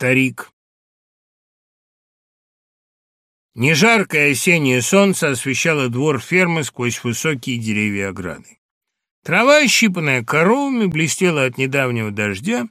Старик Нежаркое осеннее солнце освещало двор фермы сквозь высокие деревья ограды. Трава, щипанная коровами, блестела от недавнего дождя,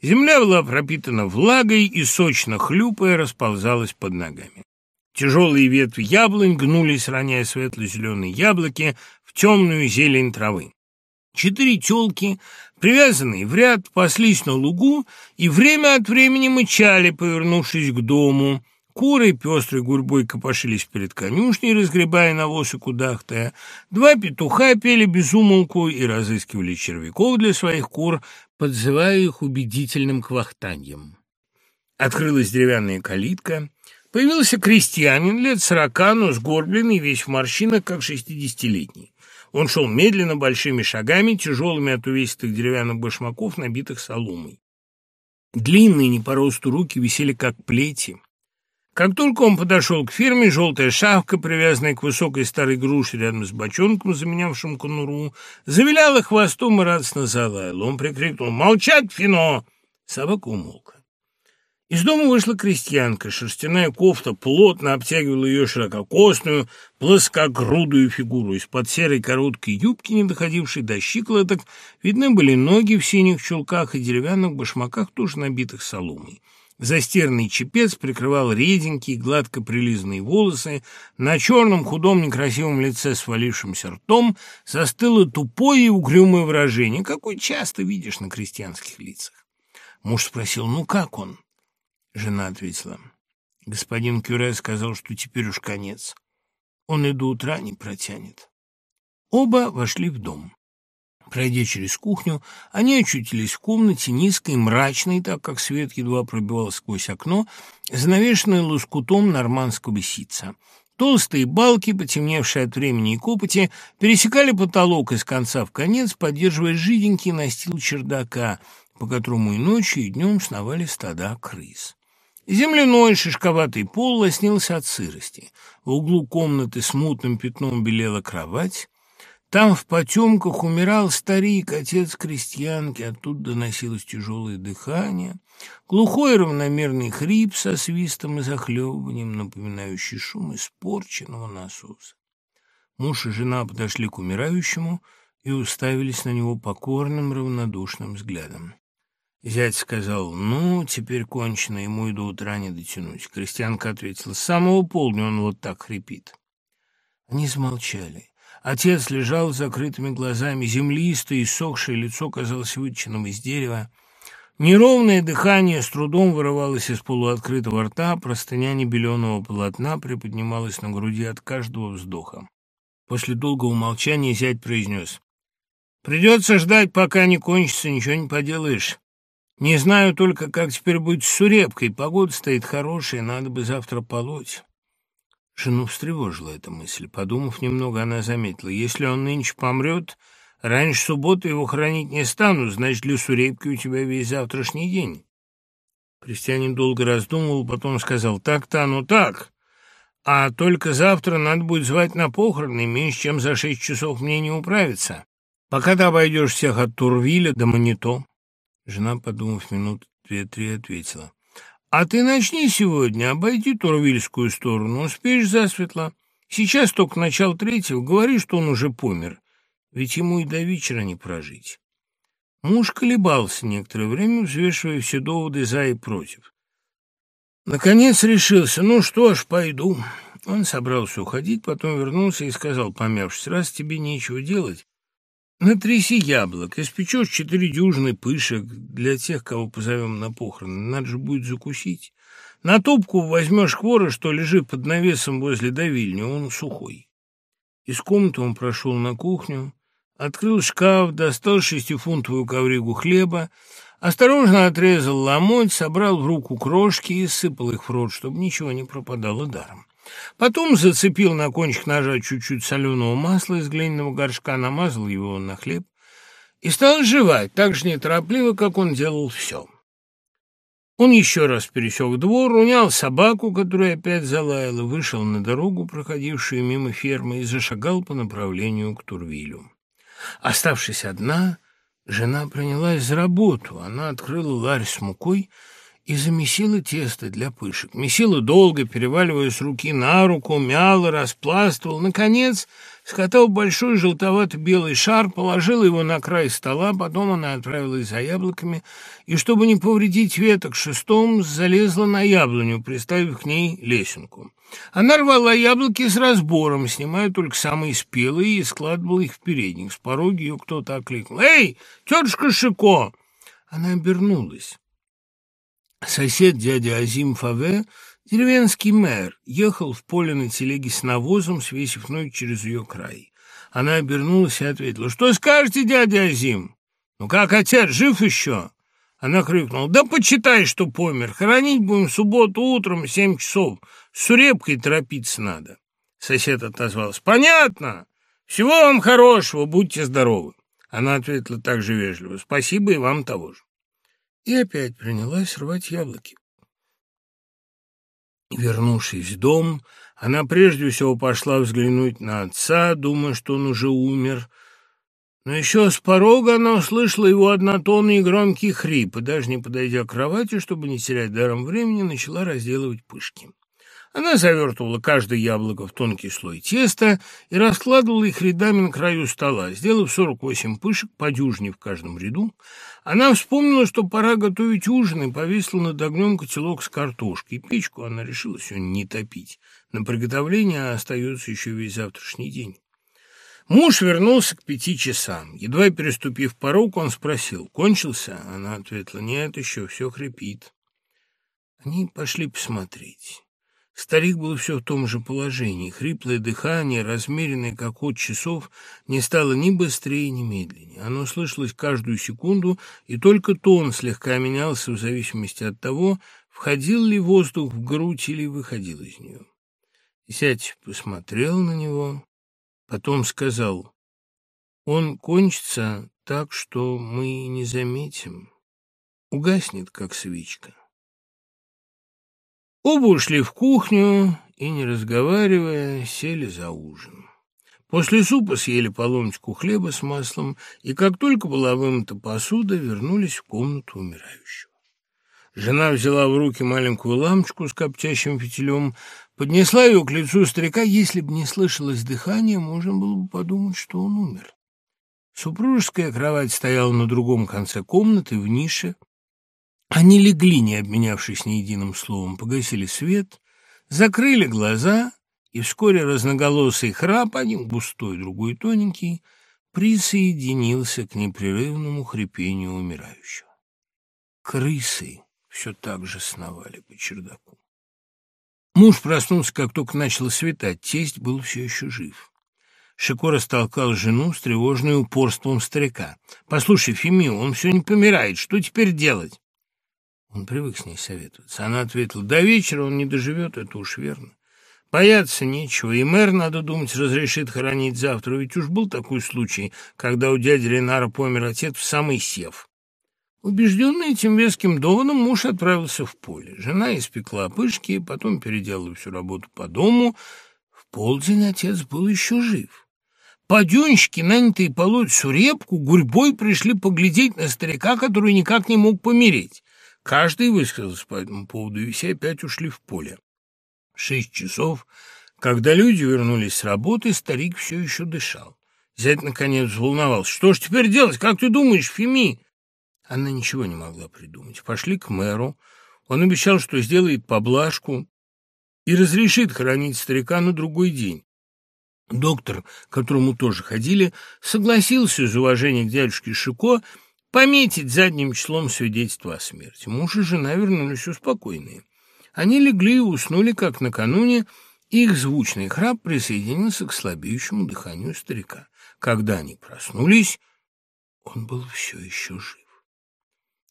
земля была пропитана влагой и, сочно хлюпая, расползалась под ногами. Тяжелые ветви яблонь гнулись, роняя светло-зеленые яблоки в темную зелень травы. Четыре телки, привязанные в ряд, паслись на лугу и время от времени мычали, повернувшись к дому. Куры пестрой гурьбой копошились перед конюшней, разгребая навоз и кудахтая. Два петуха пели безумолку и разыскивали червяков для своих кур, подзывая их убедительным квахтаньем. Открылась деревянная калитка. Появился крестьянин лет сорока, но сгорбленный, весь в морщинах, как шестидесятилетний. Он шел медленно, большими шагами, тяжелыми от увесистых деревянных башмаков, набитых соломой. Длинные, не по росту руки висели, как плети. Как только он подошел к ферме, желтая шапка, привязанная к высокой старой груше рядом с бочонком, заменявшим конуру, завиляла хвостом и радостно залаяла. Он прикрикнул «Молчать, Фино!» Собака умолкла. Из дома вышла крестьянка. Шерстяная кофта плотно обтягивала ее ширококосную, плоскогрудую фигуру. Из-под серой короткой юбки, не доходившей до щиколоток, видны были ноги в синих чулках и деревянных башмаках, тоже набитых соломой. Застиранный чепец прикрывал реденькие, гладко прилизанные волосы, на черном худом некрасивом лице с валившимся ртом застыло тупое и угрюмое выражение, какое часто видишь на крестьянских лицах. Муж спросил, ну как он? Жена ответила, господин Кюре сказал, что теперь уж конец. Он и до утра не протянет. Оба вошли в дом. Пройдя через кухню, они очутились в комнате, низкой, мрачной, так как свет едва пробивал сквозь окно, занавешенной лоскутом нормандского ситца. Толстые балки, потемневшие от времени и копоти, пересекали потолок из конца в конец, поддерживая жиденький настил чердака, по которому и ночью, и днем сновали стада крыс. Земляной шишковатый пол лоснился от сырости. В углу комнаты смутным пятном белела кровать, там в потемках умирал старик, отец крестьянки, оттуда доносилось тяжелое дыхание, глухой равномерный хрип со свистом и захлебыванием, напоминающий шум испорченного насоса. Муж и жена подошли к умирающему и уставились на него покорным равнодушным взглядом. Зять сказал, ну, теперь кончено, ему и до утра не дотянуть. Крестьянка ответила, с самого полдня он вот так хрипит. Они замолчали. Отец лежал с закрытыми глазами, землистое и сохшее лицо казалось выточенным из дерева. Неровное дыхание с трудом вырывалось из полуоткрытого рта, простыня небеленого полотна приподнималась на груди от каждого вздоха. После долгого молчания зять произнес. «Придется ждать, пока не кончится, ничего не поделаешь. Не знаю только, как теперь будет с Сурепкой. Погода стоит хорошая, надо бы завтра полоть». Жену встревожила эта мысль. Подумав немного, она заметила, если он нынче помрет, раньше субботы его хранить не стану, значит, для Сурепки у тебя весь завтрашний день. Крестьянин долго раздумывал, потом сказал, так-то оно так, а только завтра надо будет звать на похороны, меньше чем за шесть часов мне не управиться. Пока ты обойдешь всех от Турвиля до Манито. Жена, подумав минут две-три, ответила, а ты начни сегодня, обойди Турвильскую сторону, успеешь засветло. Сейчас только начало третьего, говори, что он уже помер, ведь ему и до вечера не прожить. Муж колебался некоторое время, взвешивая все доводы за и против. Наконец решился, ну что ж, пойду. Он собрался уходить, потом вернулся и сказал, помявшись, раз тебе нечего делать, Натряси яблок, испечешь четыре дюжины пышек для тех, кого позовем на похороны. Надо же будет закусить. На топку возьмешь хвора, что лежит под навесом возле давильни, он сухой. Из комнаты он прошел на кухню, открыл шкаф, достал шестифунтовую ковригу хлеба, осторожно отрезал ломоть, собрал в руку крошки и сыпал их в рот, чтобы ничего не пропадало даром. Потом зацепил на кончик ножа чуть-чуть соленого масла из глиняного горшка, намазал его на хлеб и стал жевать так же неторопливо, как он делал все. Он еще раз пересек двор, унял собаку, которая опять залаяла, вышел на дорогу, проходившую мимо фермы, и зашагал по направлению к Турвилю. Оставшись одна, жена принялась за работу. Она открыла ларь с мукой и замесила тесто для пышек. Месила долго, переваливая с руки на руку, мяла, распластывала. Наконец, скатав большой желтовато-белый шар, положила его на край стола, потом она отправилась за яблоками, и, чтобы не повредить веток шестом, залезла на яблоню, приставив к ней лесенку. Она рвала яблоки с разбором, снимая только самые спелые, и складывала их в передник. С порога ее кто-то окликнул. «Эй, тетушка Шико!» Она обернулась. Сосед дядя Азим Фаве, деревенский мэр, ехал в поле на телеге с навозом, свесив ноги через ее край. Она обернулась и ответила, «Что скажете, дядя Азим? Ну как, отец, жив еще?» Она крикнула, «Да почитай, что помер. Хоронить будем в субботу утром в семь часов. С сурепкой торопиться надо». Сосед отозвался, «Понятно. Всего вам хорошего, будьте здоровы». Она ответила так же вежливо, «Спасибо и вам того же» и опять принялась рвать яблоки. Вернувшись в дом, она прежде всего пошла взглянуть на отца, думая, что он уже умер. Но еще с порога она услышала его однотонный громкий хрип, и даже не подойдя к кровати, чтобы не терять даром времени, начала разделывать пышки. Она завертывала каждое яблоко в тонкий слой теста и раскладывала их рядами на краю стола. Сделав сорок восемь пышек, по дюжине в каждом ряду, она вспомнила, что пора готовить ужин, и повесила над огнем котелок с картошкой. Печку она решила сегодня не топить. На приготовление остается еще весь завтрашний день. Муж вернулся к пяти часам. Едва переступив порог, он спросил, «Кончился?» Она ответила, «Нет, еще все хрипит». Они пошли посмотреть. Старик был все в том же положении. Хриплое дыхание, размеренное, как ход часов, не стало ни быстрее, ни медленнее. Оно слышалось каждую секунду, и только тон слегка менялся в зависимости от того, входил ли воздух в грудь или выходил из нее. Зять посмотрел на него, потом сказал, «Он кончится так, что мы не заметим, угаснет, как свечка». Оба ушли в кухню и, не разговаривая, сели за ужин. После супа съели поломочку хлеба с маслом, и как только была вымыта посуда, вернулись в комнату умирающего. Жена взяла в руки маленькую лампочку с коптящим фитилем, поднесла ее к лицу старика. Если бы не слышалось дыхание, можно было бы подумать, что он умер. Супружеская кровать стояла на другом конце комнаты, в нише. Они легли, не обменявшись ни единым словом, погасили свет, закрыли глаза, и вскоре разноголосый храп, один густой, другой тоненький, присоединился к непрерывному хрипению умирающего. Крысы все так же сновали по чердаку. Муж проснулся, как только начало светать, тесть был все еще жив. Шико растолкал жену с тревожным упорством старика. «Послушай, Фемио, он все не помирает, что теперь делать?» Он привык с ней советоваться. Она ответила, до вечера он не доживет, это уж верно. Бояться нечего, и мэр, надо думать, разрешит хоронить завтра, ведь уж был такой случай, когда у дяди Ленара помер отец в самый сев. Убежденный этим веским доводом, муж отправился в поле. Жена испекла пышки, потом переделала всю работу по дому. В полдень отец был еще жив. Паденщики, нанятые полоть сурепку, гурьбой пришли поглядеть на старика, который никак не мог помереть. Каждый высказался по этому поводу, и все опять ушли в поле. Шесть часов, когда люди вернулись с работы, старик все еще дышал. Зять, наконец, взволновался. «Что ж теперь делать? Как ты думаешь, Феми?» Она ничего не могла придумать. Пошли к мэру. Он обещал, что сделает поблажку и разрешит хоронить старика на другой день. Доктор, к которому тоже ходили, согласился из уважения к дядюшке Шико пометить задним числом свидетельство о смерти. Муж и жена вернулись успокоенные. Они легли и уснули, как накануне, их звучный храп присоединился к слабеющему дыханию старика. Когда они проснулись, он был все еще жив.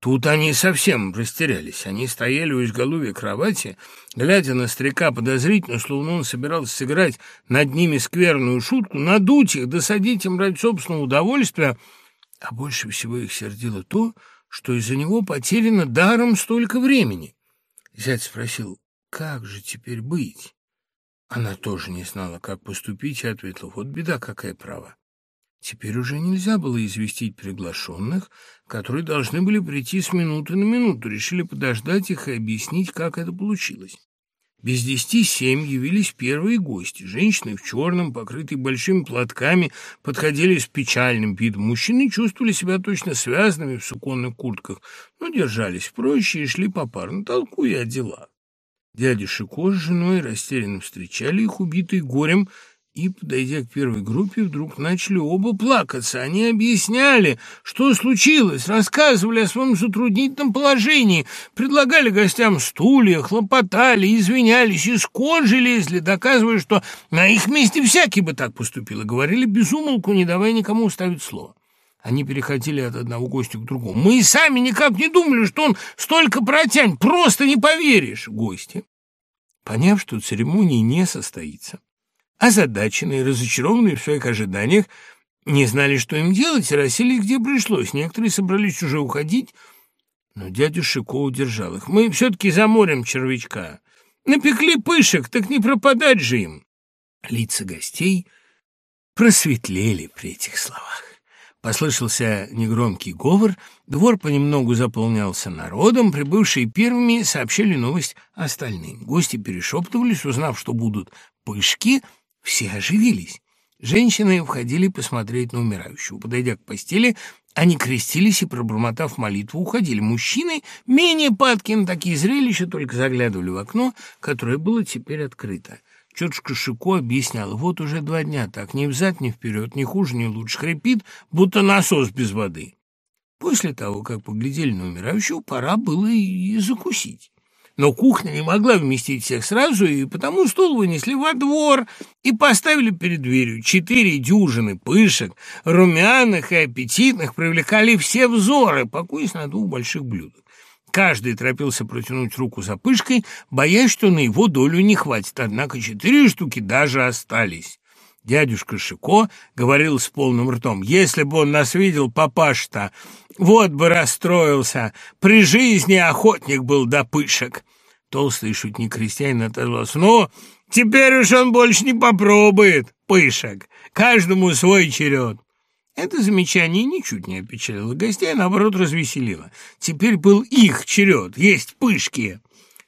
Тут они совсем растерялись. Они стояли у изголовья кровати, глядя на старика подозрительно, словно он собирался сыграть над ними скверную шутку, надуть их, досадить им ради собственного удовольствия — а больше всего их сердило то, что из-за него потеряно даром столько времени. Зять спросил, как же теперь быть? Она тоже не знала, как поступить, и ответила, вот беда какая права. Теперь уже нельзя было известить приглашенных, которые должны были прийти с минуты на минуту, решили подождать их и объяснить, как это получилось. Без десяти семь явились первые гости. Женщины в черном, покрытые большими платками, подходили с печальным видом. Мужчины чувствовали себя точно связанными в суконных куртках, но держались проще и шли попарно, толкуя о делах. Дядя Шико с женой растерянно встречали их, убитые горем, и, подойдя к первой группе, вдруг начали оба плакаться. Они объясняли, что случилось, рассказывали о своем затруднительном положении, предлагали гостям стулья, хлопотали, извинялись, из кожи лезли, доказывая, что на их месте всякий бы так поступил, и говорили безумолку, не давая никому уставить слово. Они переходили от одного гостя к другому. «Мы и сами никак не думали, что он столько протянет, просто не поверишь!» Гости, поняв, что церемония не состоится, озадаченные, разочарованные в своих ожиданиях, не знали, что им делать, и расселись, где пришлось. Некоторые собрались уже уходить, но дядя Шико удержал их. «Мы все-таки заморим червячка. Напекли пышек, так не пропадать же им!» Лица гостей просветлели при этих словах. Послышался негромкий говор, двор понемногу заполнялся народом, прибывшие первыми сообщили новость остальным. Гости перешептывались, узнав, что будут пышки, все оживились. Женщины входили посмотреть на умирающего. Подойдя к постели, они крестились и, пробормотав молитву, уходили. Мужчины, менее падки на такие зрелища, только заглядывали в окно, которое было теперь открыто. Тетушка Шико объясняла, вот уже два дня так, ни взад, ни вперед, ни хуже, ни лучше, хрипит, будто насос без воды. После того, как поглядели на умирающего, пора было и закусить. Но кухня не могла вместить всех сразу, и потому стол вынесли во двор и поставили перед дверью. Четыре дюжины пышек, румяных и аппетитных, привлекали все взоры, покоясь на двух больших блюдах. Каждый торопился протянуть руку за пышкой, боясь, что на его долю не хватит, однако четыре штуки даже остались. Дядюшка Шико говорил с полным ртом, «Если бы он нас видел, папаш-то, вот бы расстроился, при жизни охотник был до пышек». Толстый шутник-крестьянин отозвался, «Ну, теперь уж он больше не попробует пышек, каждому свой черед». Это замечание ничуть не опечалило гостей, наоборот развеселило. Теперь был их черед, есть пышки.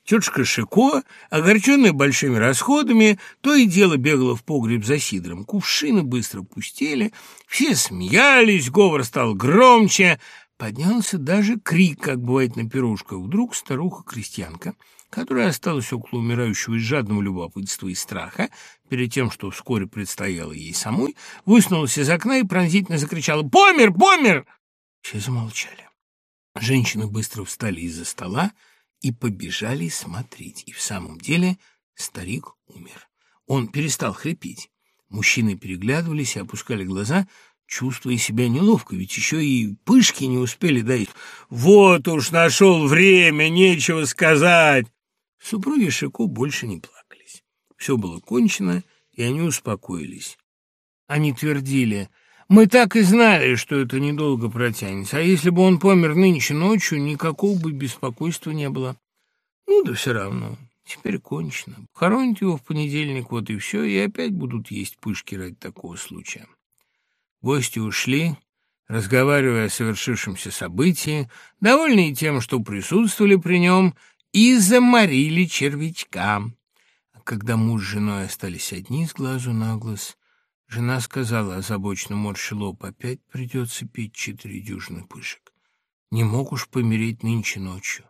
Тетушка Шико, огорченная большими расходами, то и дело бегала в погреб за сидром. Кувшины быстро пустели, все смеялись, говор стал громче. Поднялся даже крик, как бывает на пирожках. Вдруг старуха-крестьянка, которая осталась около умирающего из жадного любопытства и страха, перед тем, что вскоре предстояло ей самой, высунулась из окна и пронзительно закричала «Помер! Помер!» Все замолчали. Женщины быстро встали из-за стола, и побежали смотреть. И в самом деле старик умер. Он перестал хрипеть. Мужчины переглядывались и опускали глаза, чувствуя себя неловко, ведь еще и пышки не успели дать. «Вот уж нашел время, нечего сказать!» Супруги Шико больше не плакались. Все было кончено, и они успокоились. Они твердили — мы так и знали, что это недолго протянется. А если бы он помер нынче ночью, никакого бы беспокойства не было. Ну да все равно. Теперь кончено. Хоронить его в понедельник, вот и все, и опять будут есть пышки ради такого случая. Гости ушли, разговаривая о совершившемся событии, довольные тем, что присутствовали при нем, и заморили червячка. А когда муж с женой остались одни с глазу на глаз, Жена сказала, озабоченно морщи лоб, опять придется пить четыре дюжины пышек. Не мог уж помереть нынче ночью.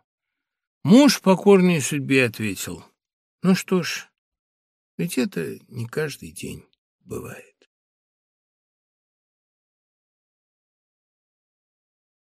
Муж покорной судьбе ответил, ну что ж, ведь это не каждый день бывает.